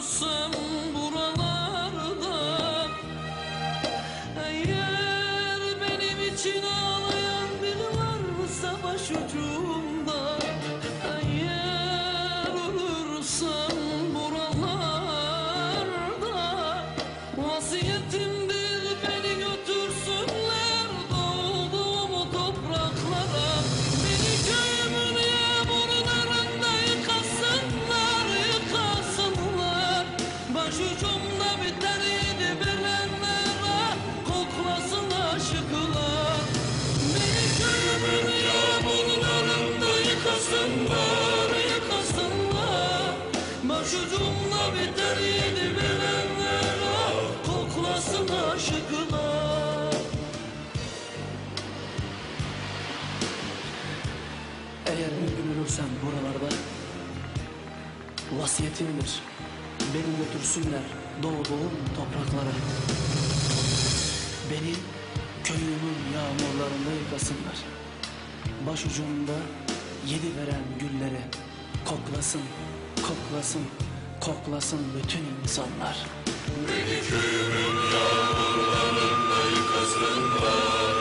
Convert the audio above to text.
是。Aşıklar Eğer gün ölürsem buralarda Vasiyetimdir Beni götürsünler doğduğum topraklara. Beni köyümün yağmurlarında yıkasınlar. Başucumda yedi veren gülleri Koklasın, koklasın, koklasın bütün insanlar Beni köyümün yağmurlarında yıkasınlar.